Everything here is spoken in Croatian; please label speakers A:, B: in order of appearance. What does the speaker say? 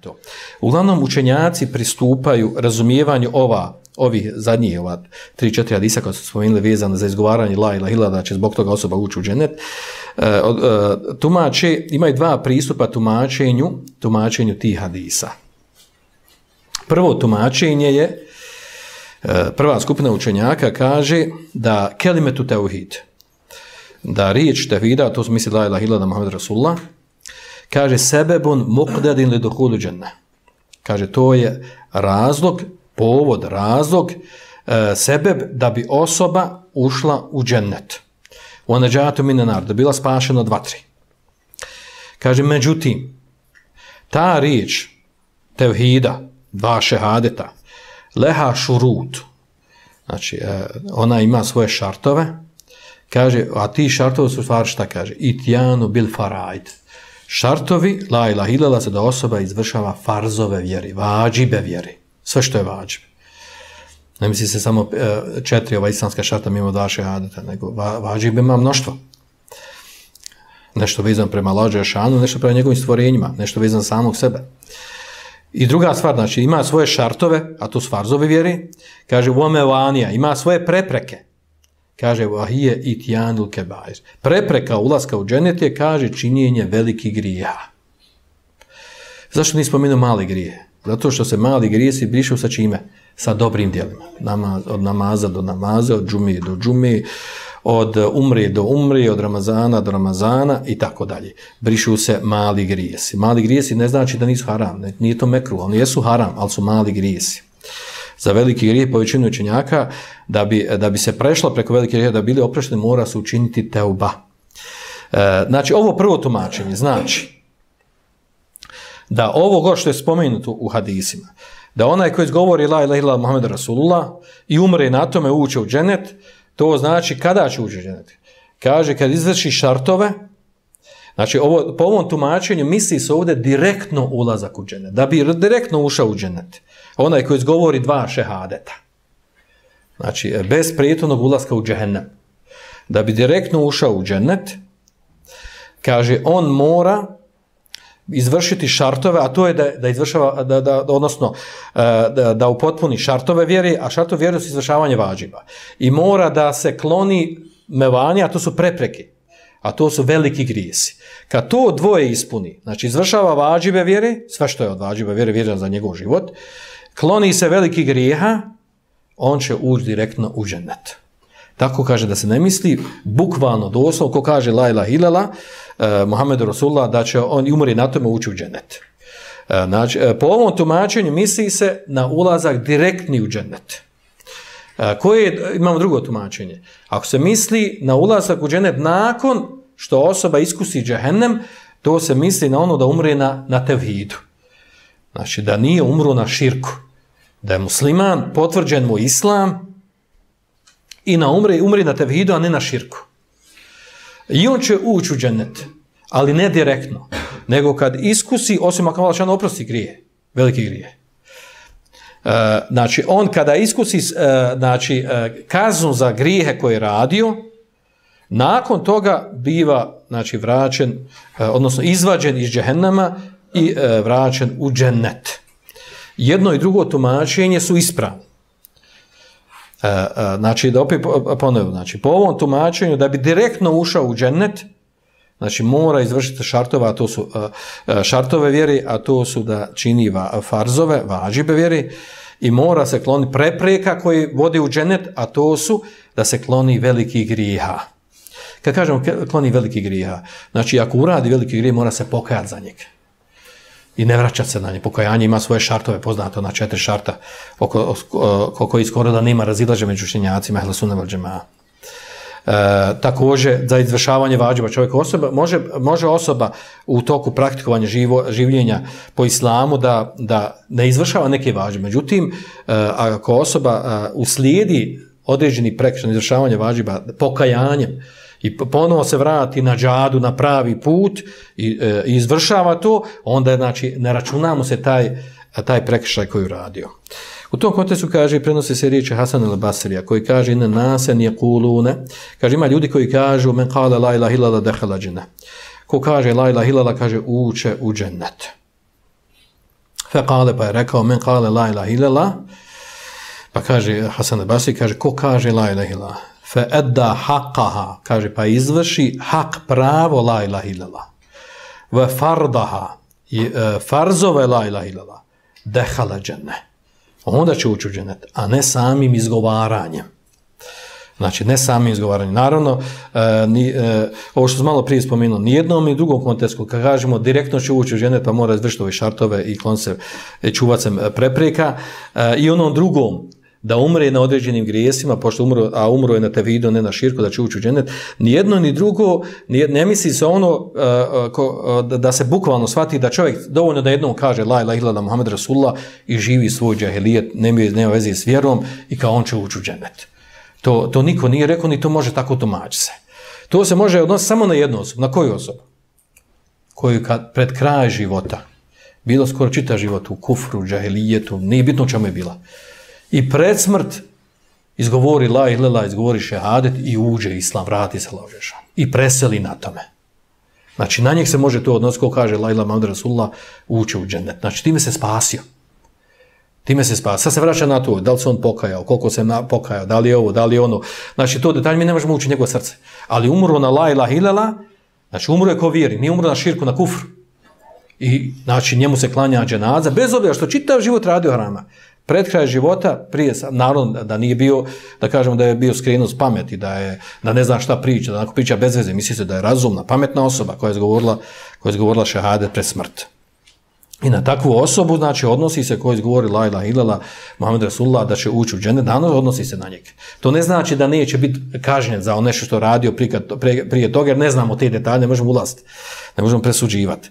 A: to. Uglavnom učenjaci pristupaju razumijevanju ova, ovih zadnjih, ova tri, četiri hadisa koje su spomenuli vezano za izgovaranje la ila ila, da će zbog toga osoba ući u dženet, e, e, tumače, imaju dva pristupa tumačenju, tumačenju tih hadisa. Prvo tumačenje je, e, prva skupina učenjaka kaže da kelimetu teuhid, da riječ tevhida, to su misli la ilaha illa Muhammed Rasulullah, kaže sebebun muqdadin li duhulu. Kaže to je razlog, povod, razlog, e, sebeb da bi osoba ušla u džennet. U anađatu minenar, da bila spašena od vatri. Kaže, međutim, ta riječ tevhida, dva šehadeta, leha šurut, znači, e, ona ima svoje šartove, Kaže, a ti šartovi su stvar šta kaže? Itjanu bil farajd. Šartovi, la ilaha ilala, se da osoba izvršava farzove vjeri, vađibe vjeri. Sve što je vađibe. Ne misli se samo e, četiri ova islamska šarta mimo dva šehadeta, nego va, vađibe ima mnoštvo. Nešto vezan prema lađe šanu, nešto prema njegovim stvorenjima, nešto vezan samog sebe. I druga stvar, znači, ima svoje šartove, a to su farzove vjeri, kaže, uomevanija, ima svoje prepreke, kaže vahije itjanul kebair. Prepreka ulaska u dženet je, kaže, činjenje velikih grija. Zašto nismo spomenuo mali grije? Zato što se mali grije si brišu sa čime? Sa dobrim dijelima. Nama, od namaza do namaza, od džumije do džumije, od umri do umri, od ramazana do ramazana i tako dalje. Brišu se mali grijesi. Mali grijesi ne znači da nisu haram, nije to mekru, oni jesu haram, ali su mali grijesi za veliki grijeh po većinu učenjaka, da bi, da bi se prešlo preko velike grijeha, da bili oprošteni, mora se učiniti teuba. E, znači, ovo prvo tumačenje znači da ovo što je spomenuto u hadisima, da onaj koji izgovori la ilaha illa Muhammed Rasulullah i umre na tome uče u dženet, to znači kada će ući u dženet? Kaže, kad izvrši šartove, znači ovo, po ovom tumačenju misli se ovdje direktno ulazak u dženet, da bi direktno ušao u dženet onaj koji izgovori dva šehadeta. Znači, bez prijetunog ulaska u džehennem. Da bi direktno ušao u džennet, kaže, on mora izvršiti šartove, a to je da, da izvršava, da, da, odnosno, e, da, da upotpuni šartove vjeri, a šartove vjeri su izvršavanje vađiba. I mora da se kloni mevanje, a to su prepreke, a to su veliki grijesi. Kad to dvoje ispuni, znači izvršava vađibe vjere, sve što je od vađibe vjere vjeran za njegov život, kloni se veliki grijeha, on će ući direktno u džennet. Tako kaže da se ne misli, bukvalno doslovno, ko kaže la ilaha ilala, eh, Muhammedu Rasulullah, da će on umri na tome ući u džennet. Eh, znači, eh, po ovom tumačenju misli se na ulazak direktni u džennet. Eh, koje imamo drugo tumačenje. Ako se misli na ulazak u džennet nakon što osoba iskusi džehennem, to se misli na ono da umre na, na tevhidu. Znači da nije umro na širku da je musliman, potvrđen mu islam i na umri, umri na tevhidu, a ne na širku. I on će ući u džennet, ali ne direktno, nego kad iskusi, osim ako malo oprosti grije, veliki grije. E, znači, on kada iskusi e, znači, e, kaznu za grijehe koje je radio, nakon toga biva znači, vraćen, odnosno izvađen iz džehennama i vraćen u džennet jedno i drugo tumačenje su ispravni. Znači, da opet ponovim, znači, po ovom tumačenju, da bi direktno ušao u džennet, znači, mora izvršiti šartove, a to su e, šartove vjeri, a to su da čini farzove, vađibe vjeri, i mora se kloni prepreka koji vodi u džennet, a to su da se kloni veliki grijeha. Kad kažemo kloni veliki grijeha, znači, ako uradi veliki grijeh, mora se pokajati za njega i ne vraćati se na nje. Pokajanje ima svoje šartove, poznato na četiri šarta, oko, oko koji skoro da nema razilaže među šenjacima, vrđema. E, također, za izvršavanje vađiva čovjeka osoba, može, može osoba u toku praktikovanja živo, življenja po islamu da, da ne izvršava neke vađe. Međutim, e, ako osoba e, uslijedi određeni prekršan izvršavanje vađiva pokajanjem, i ponovo se vrati na džadu, na pravi put i, e, izvršava to, onda znači, ne računamo se taj, taj prekršaj koji radio. U tom kontekstu kaže, prenosi se riječi Hasan al Basrija, koji kaže, ina nasen je kulune, kaže, ima ljudi koji kažu, men kale la ilah ilala dehala džene. Ko kaže la ilah ilala, kaže, uče u džennet. Fe kale pa je rekao, men kale la ilaha illallah, pa kaže Hasan al-Basri, kaže, ko kaže la ilaha illallah? Fe edda haqqaha, kaže, pa izvrši hak pravo la ilaha illallah. Ve fardaha, e, farzove la ilaha illallah, dehala džene. Onda će ući u dženet, a ne samim izgovaranjem. Znači, ne samim izgovaranjem. Naravno, e, ni, e, ovo što sam malo prije spomenuo, ni jednom i drugom kontestu, kad kažemo direktno će ući u ženet, pa mora izvršiti ove šartove i klon se prepreka, e, i onom drugom, da umre na određenim grijesima, pošto umro, a umro je na tevidu, ne na širku, da će ući u dženet, ni jedno ni drugo, ni, ne misli se ono uh, ko, uh, da se bukvalno shvati da čovjek dovoljno da jednom kaže la ilaha illallah Muhammed Rasulullah i živi svoj džahilijet, nema, nema veze s vjerom i kao on će ući u dženet. To, to niko nije rekao, ni to može tako tumači se. To se može odnositi samo na jednu osobu. Na koju osobu? Koju kad, pred kraj života, bilo skoro čita život u kufru, džahilijetu, nije bitno čemu je bila. I pred smrt izgovori la ilaha, izgovori šehadet i uđe islam, vrati se lažeša. I preseli na tome. Znači, na njeg se može to odnositi, ko kaže la mamdra rasulullah, uče u džennet. Znači, time se spasio. Time se spasa. Sad se vraća na to, da li se on pokajao, koliko se pokajao, da li je ovo, da li je ono. Znači, to detalj mi ne možemo učiti njegovo srce. Ali umro na la ilaha ilala, znači umro je ko vjeri, nije umro na širku, na kufru. I, znači, njemu se klanja dženaza, bez obzira što čitav život radio hrama. Pred kraj života, prije, naravno da nije bio, da kažemo da je bio skrenut s pameti, da, je, da ne zna šta priča, da ako priča bez veze, misli se da je razumna, pametna osoba koja je zgovorila, koja je zgovorila šehadet pred smrt. I na takvu osobu, znači, odnosi se koji izgovori la ilaha ilala Muhammed Rasulullah da će ući u džene, danas odnosi se na njeg. To ne znači da neće biti kažnjen za nešto što radio prije, prije toga, jer ne znamo te detalje, ne možemo ulaziti, ne možemo presuđivati.